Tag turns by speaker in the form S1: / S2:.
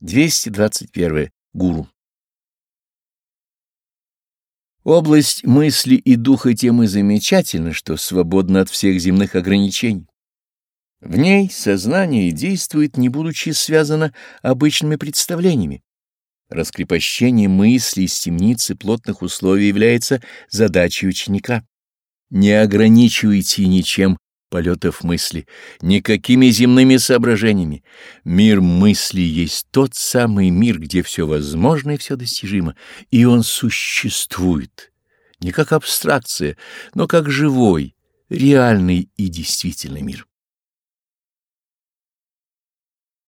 S1: 221. Гуру. Область мысли и духа тем и замечательна, что свободна от всех земных ограничений. В ней сознание действует, не будучи связано обычными представлениями. Раскрепощение мысли из темницы плотных условий является задачей ученика. Не ограничивайте ничем полетов мысли, никакими земными соображениями. Мир мысли есть тот самый мир, где все возможно и все достижимо, и он существует, не как абстракция, но как живой, реальный и действительный мир.